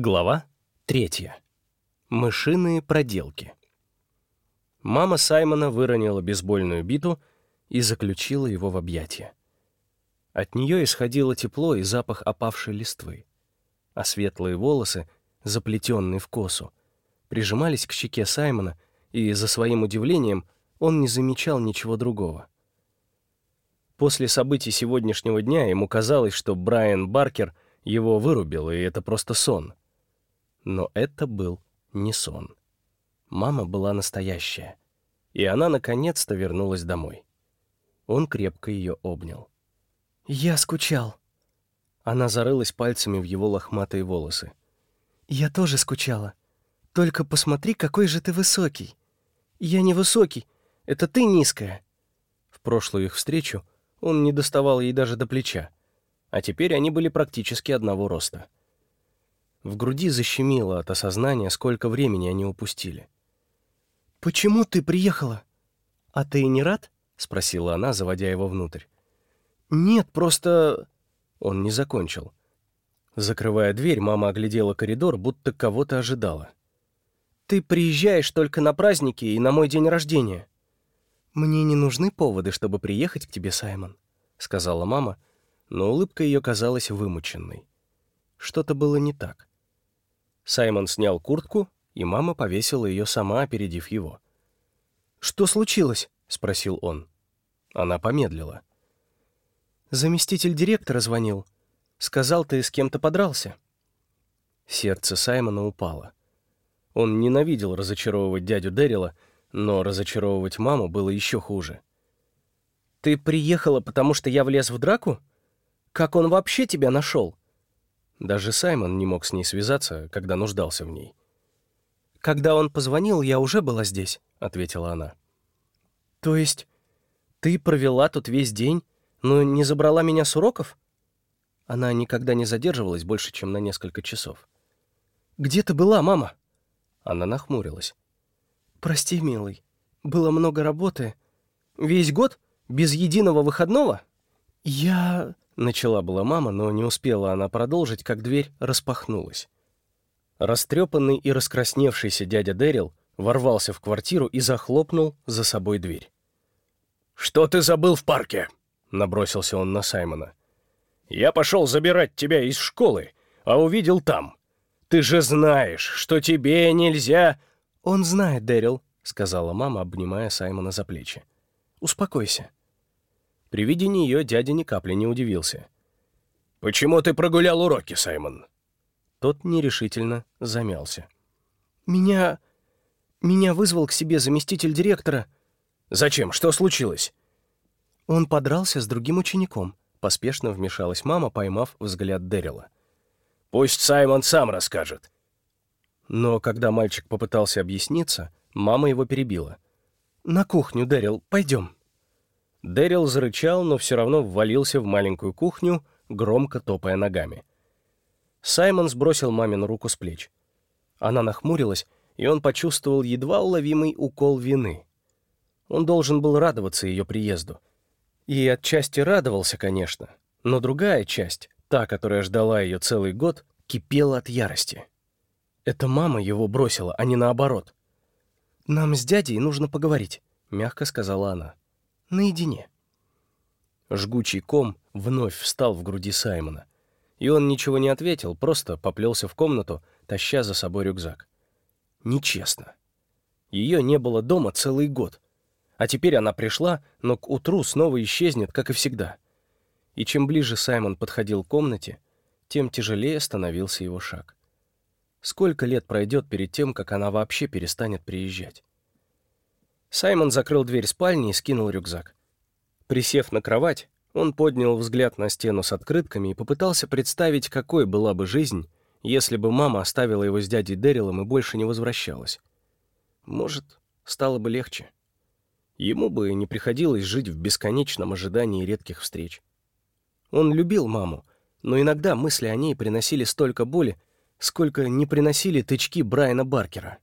Глава третья. Мышиные проделки. Мама Саймона выронила бейсбольную биту и заключила его в объятия. От нее исходило тепло и запах опавшей листвы, а светлые волосы, заплетенные в косу, прижимались к щеке Саймона, и, за своим удивлением, он не замечал ничего другого. После событий сегодняшнего дня ему казалось, что Брайан Баркер его вырубил, и это просто сон. Но это был не сон. Мама была настоящая, и она наконец-то вернулась домой. Он крепко ее обнял. «Я скучал». Она зарылась пальцами в его лохматые волосы. «Я тоже скучала. Только посмотри, какой же ты высокий». «Я не высокий, это ты низкая». В прошлую их встречу он не доставал ей даже до плеча, а теперь они были практически одного роста. В груди защемило от осознания, сколько времени они упустили. «Почему ты приехала? А ты не рад?» — спросила она, заводя его внутрь. «Нет, просто...» Он не закончил. Закрывая дверь, мама оглядела коридор, будто кого-то ожидала. «Ты приезжаешь только на праздники и на мой день рождения». «Мне не нужны поводы, чтобы приехать к тебе, Саймон», — сказала мама, но улыбка ее казалась вымученной. Что-то было не так. Саймон снял куртку, и мама повесила ее сама, опередив его. «Что случилось?» — спросил он. Она помедлила. «Заместитель директора звонил. Сказал, ты с кем-то подрался». Сердце Саймона упало. Он ненавидел разочаровывать дядю Дэрила, но разочаровывать маму было еще хуже. «Ты приехала, потому что я влез в драку? Как он вообще тебя нашел?» Даже Саймон не мог с ней связаться, когда нуждался в ней. «Когда он позвонил, я уже была здесь», — ответила она. «То есть ты провела тут весь день, но не забрала меня с уроков?» Она никогда не задерживалась больше, чем на несколько часов. «Где ты была, мама?» Она нахмурилась. «Прости, милый, было много работы. Весь год? Без единого выходного?» «Я...» Начала была мама, но не успела она продолжить, как дверь распахнулась. Растрепанный и раскрасневшийся дядя Дэрил ворвался в квартиру и захлопнул за собой дверь. «Что ты забыл в парке?» — набросился он на Саймона. «Я пошел забирать тебя из школы, а увидел там. Ты же знаешь, что тебе нельзя...» «Он знает, Дэрил», — сказала мама, обнимая Саймона за плечи. «Успокойся». При виде нее дядя ни капли не удивился. «Почему ты прогулял уроки, Саймон?» Тот нерешительно замялся. «Меня... меня вызвал к себе заместитель директора». «Зачем? Что случилось?» «Он подрался с другим учеником», — поспешно вмешалась мама, поймав взгляд Дэрила. «Пусть Саймон сам расскажет». Но когда мальчик попытался объясниться, мама его перебила. «На кухню, Дэрил, пойдем». Дэрил зарычал, но все равно ввалился в маленькую кухню, громко топая ногами. Саймон сбросил мамину руку с плеч. Она нахмурилась, и он почувствовал едва уловимый укол вины. Он должен был радоваться ее приезду. И отчасти радовался, конечно, но другая часть, та, которая ждала ее целый год, кипела от ярости. Это мама его бросила, а не наоборот. «Нам с дядей нужно поговорить», — мягко сказала она наедине. Жгучий ком вновь встал в груди Саймона, и он ничего не ответил, просто поплелся в комнату, таща за собой рюкзак. Нечестно. Ее не было дома целый год, а теперь она пришла, но к утру снова исчезнет, как и всегда. И чем ближе Саймон подходил к комнате, тем тяжелее становился его шаг. Сколько лет пройдет перед тем, как она вообще перестанет приезжать? Саймон закрыл дверь спальни и скинул рюкзак. Присев на кровать, он поднял взгляд на стену с открытками и попытался представить, какой была бы жизнь, если бы мама оставила его с дядей Дэрилом и больше не возвращалась. Может, стало бы легче. Ему бы не приходилось жить в бесконечном ожидании редких встреч. Он любил маму, но иногда мысли о ней приносили столько боли, сколько не приносили тычки Брайана Баркера.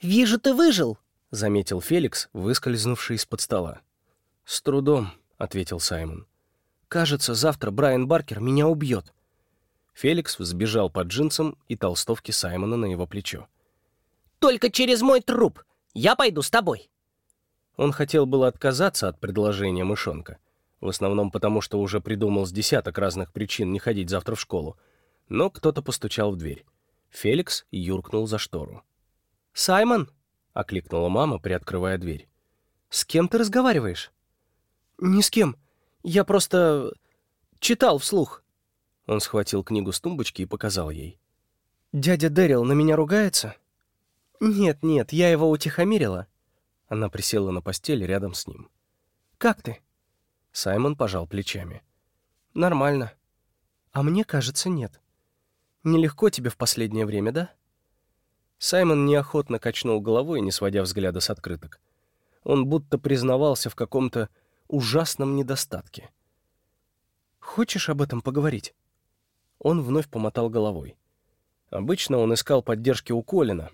«Вижу, ты выжил!» — заметил Феликс, выскользнувший из-под стола. «С трудом», — ответил Саймон. «Кажется, завтра Брайан Баркер меня убьет». Феликс взбежал под джинсом и толстовки Саймона на его плечо. «Только через мой труп! Я пойду с тобой!» Он хотел было отказаться от предложения мышонка, в основном потому, что уже придумал с десяток разных причин не ходить завтра в школу, но кто-то постучал в дверь. Феликс юркнул за штору. «Саймон!» — окликнула мама, приоткрывая дверь. «С кем ты разговариваешь?» «Ни с кем. Я просто читал вслух». Он схватил книгу с тумбочки и показал ей. «Дядя Дэрил на меня ругается?» «Нет, нет, я его утихомирила». Она присела на постель рядом с ним. «Как ты?» Саймон пожал плечами. «Нормально. А мне кажется, нет. Нелегко тебе в последнее время, да?» Саймон неохотно качнул головой, не сводя взгляда с открыток. Он будто признавался в каком-то ужасном недостатке. «Хочешь об этом поговорить?» Он вновь помотал головой. Обычно он искал поддержки у Колина,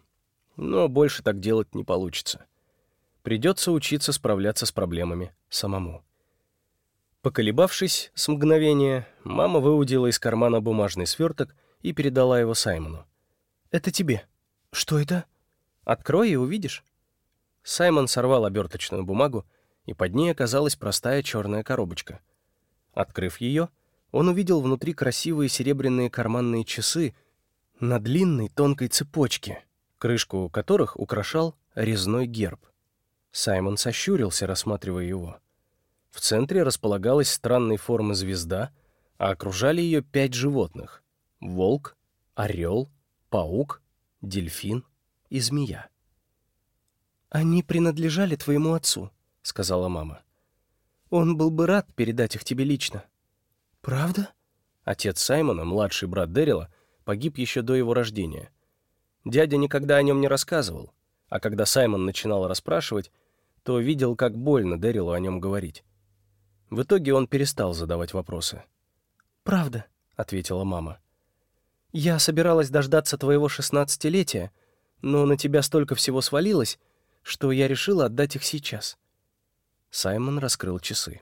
но больше так делать не получится. Придется учиться справляться с проблемами самому. Поколебавшись с мгновения, мама выудила из кармана бумажный сверток и передала его Саймону. «Это тебе. Что это?» «Открой и увидишь». Саймон сорвал оберточную бумагу, и под ней оказалась простая черная коробочка. Открыв ее, он увидел внутри красивые серебряные карманные часы на длинной тонкой цепочке, крышку которых украшал резной герб. Саймон сощурился, рассматривая его. В центре располагалась странной формы звезда, а окружали ее пять животных — волк, орел, паук, дельфин и змея. «Они принадлежали твоему отцу», — сказала мама. «Он был бы рад передать их тебе лично». «Правда?» Отец Саймона, младший брат Дэрила, погиб еще до его рождения. Дядя никогда о нем не рассказывал, а когда Саймон начинал расспрашивать, то видел, как больно Дэрилу о нем говорить. В итоге он перестал задавать вопросы. «Правда», — ответила мама. «Я собиралась дождаться твоего шестнадцатилетия, но на тебя столько всего свалилось, что я решила отдать их сейчас». Саймон раскрыл часы.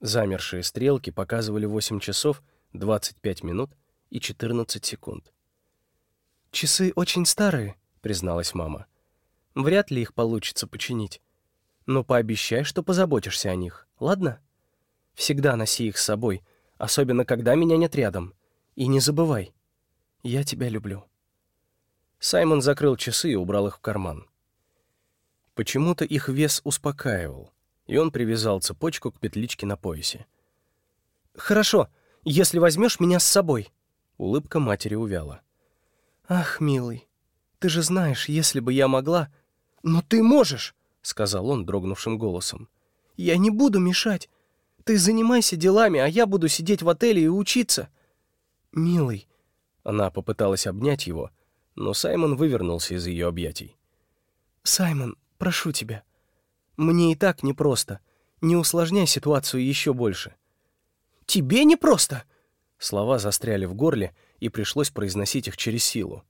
Замершие стрелки показывали 8 часов 25 минут и 14 секунд. «Часы очень старые», — призналась мама. «Вряд ли их получится починить. Но пообещай, что позаботишься о них, ладно? Всегда носи их с собой, особенно когда меня нет рядом. И не забывай, я тебя люблю». Саймон закрыл часы и убрал их в карман. Почему-то их вес успокаивал, и он привязал цепочку к петличке на поясе. «Хорошо, если возьмешь меня с собой». Улыбка матери увяла. «Ах, милый, ты же знаешь, если бы я могла...» «Но ты можешь!» — сказал он дрогнувшим голосом. «Я не буду мешать. Ты занимайся делами, а я буду сидеть в отеле и учиться». «Милый...» Она попыталась обнять его, но Саймон вывернулся из ее объятий. «Саймон, Прошу тебя. Мне и так непросто. Не усложняй ситуацию еще больше. Тебе непросто? Слова застряли в горле, и пришлось произносить их через силу.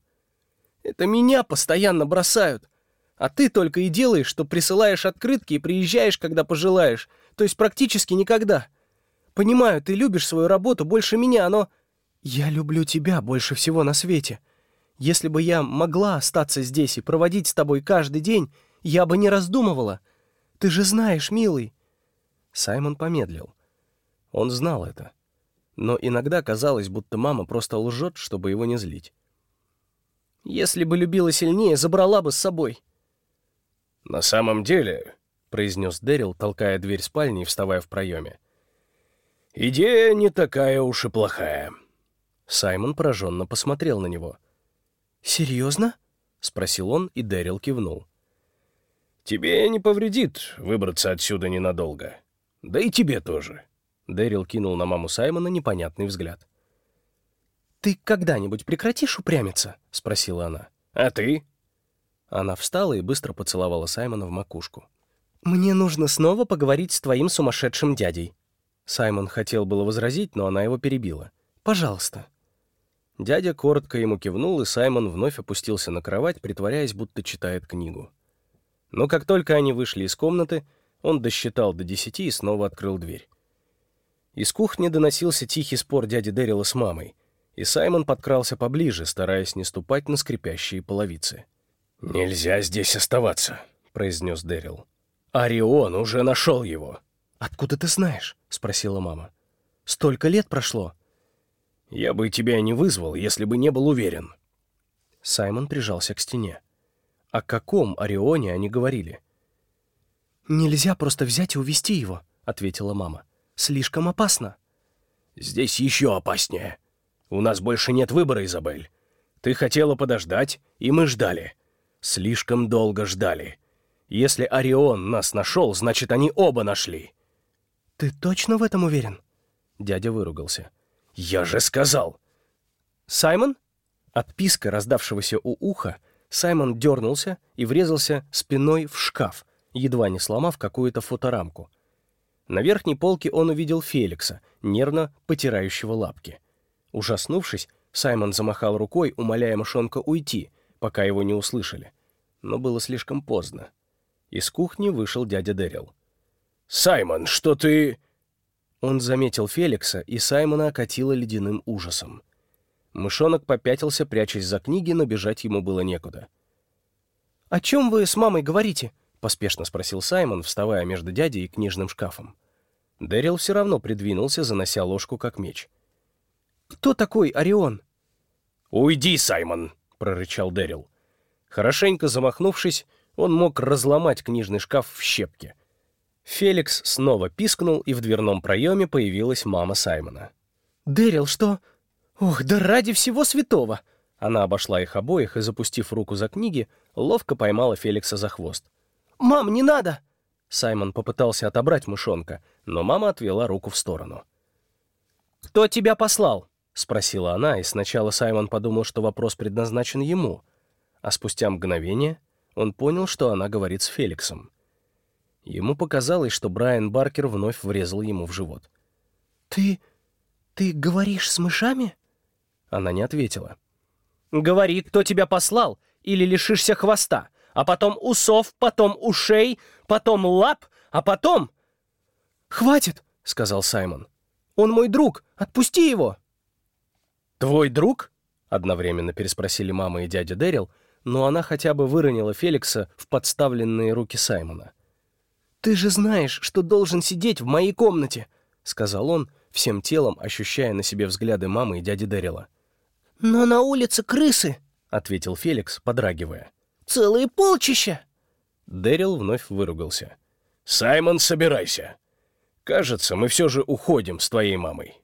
Это меня постоянно бросают. А ты только и делаешь, что присылаешь открытки и приезжаешь, когда пожелаешь, то есть практически никогда. Понимаю, ты любишь свою работу больше меня, но... Я люблю тебя больше всего на свете. Если бы я могла остаться здесь и проводить с тобой каждый день, я бы не раздумывала. Ты же знаешь, милый». Саймон помедлил. Он знал это. Но иногда казалось, будто мама просто лжет, чтобы его не злить. «Если бы любила сильнее, забрала бы с собой». «На самом деле», — произнес Дэрил, толкая дверь спальни и вставая в проеме, «идея не такая уж и плохая». Саймон пораженно посмотрел на него. «Серьезно?» — спросил он, и Дэрил кивнул. Тебе не повредит выбраться отсюда ненадолго. Да и тебе тоже». Дэрил кинул на маму Саймона непонятный взгляд. «Ты когда-нибудь прекратишь упрямиться?» — спросила она. «А ты?» Она встала и быстро поцеловала Саймона в макушку. «Мне нужно снова поговорить с твоим сумасшедшим дядей». Саймон хотел было возразить, но она его перебила. «Пожалуйста». Дядя коротко ему кивнул, и Саймон вновь опустился на кровать, притворяясь, будто читает книгу. Но как только они вышли из комнаты, он досчитал до десяти и снова открыл дверь. Из кухни доносился тихий спор дяди Дэрила с мамой, и Саймон подкрался поближе, стараясь не ступать на скрипящие половицы. «Нельзя здесь оставаться», — произнес Дэрил. «Орион уже нашел его». «Откуда ты знаешь?» — спросила мама. «Столько лет прошло». «Я бы тебя не вызвал, если бы не был уверен». Саймон прижался к стене. О каком Орионе они говорили? «Нельзя просто взять и увести его», — ответила мама. «Слишком опасно». «Здесь еще опаснее. У нас больше нет выбора, Изабель. Ты хотела подождать, и мы ждали. Слишком долго ждали. Если Орион нас нашел, значит, они оба нашли». «Ты точно в этом уверен?» Дядя выругался. «Я же сказал!» «Саймон?» От писка, раздавшегося у уха, Саймон дернулся и врезался спиной в шкаф, едва не сломав какую-то фоторамку. На верхней полке он увидел Феликса, нервно потирающего лапки. Ужаснувшись, Саймон замахал рукой, умоляя мышонка уйти, пока его не услышали. Но было слишком поздно. Из кухни вышел дядя Дэрил. «Саймон, что ты...» Он заметил Феликса, и Саймона окатило ледяным ужасом. Мышонок попятился, прячась за книги, но бежать ему было некуда. «О чем вы с мамой говорите?» — поспешно спросил Саймон, вставая между дядей и книжным шкафом. Дэрил все равно придвинулся, занося ложку как меч. «Кто такой Орион?» «Уйди, Саймон!» — прорычал Дэрил. Хорошенько замахнувшись, он мог разломать книжный шкаф в щепки. Феликс снова пискнул, и в дверном проеме появилась мама Саймона. «Дэрил, что? Ох, да ради всего святого!» Она обошла их обоих и, запустив руку за книги, ловко поймала Феликса за хвост. «Мам, не надо!» Саймон попытался отобрать мышонка, но мама отвела руку в сторону. «Кто тебя послал?» — спросила она, и сначала Саймон подумал, что вопрос предназначен ему, а спустя мгновение он понял, что она говорит с Феликсом. Ему показалось, что Брайан Баркер вновь врезал ему в живот. «Ты... ты говоришь с мышами?» Она не ответила. «Говори, кто тебя послал, или лишишься хвоста, а потом усов, потом ушей, потом лап, а потом...» «Хватит!» — сказал Саймон. «Он мой друг, отпусти его!» «Твой друг?» — одновременно переспросили мама и дядя Дэрил, но она хотя бы выронила Феликса в подставленные руки Саймона. «Ты же знаешь, что должен сидеть в моей комнате», — сказал он, всем телом ощущая на себе взгляды мамы и дяди Дэрила. «Но на улице крысы», — ответил Феликс, подрагивая. «Целые полчища!» Дэрил вновь выругался. «Саймон, собирайся. Кажется, мы все же уходим с твоей мамой».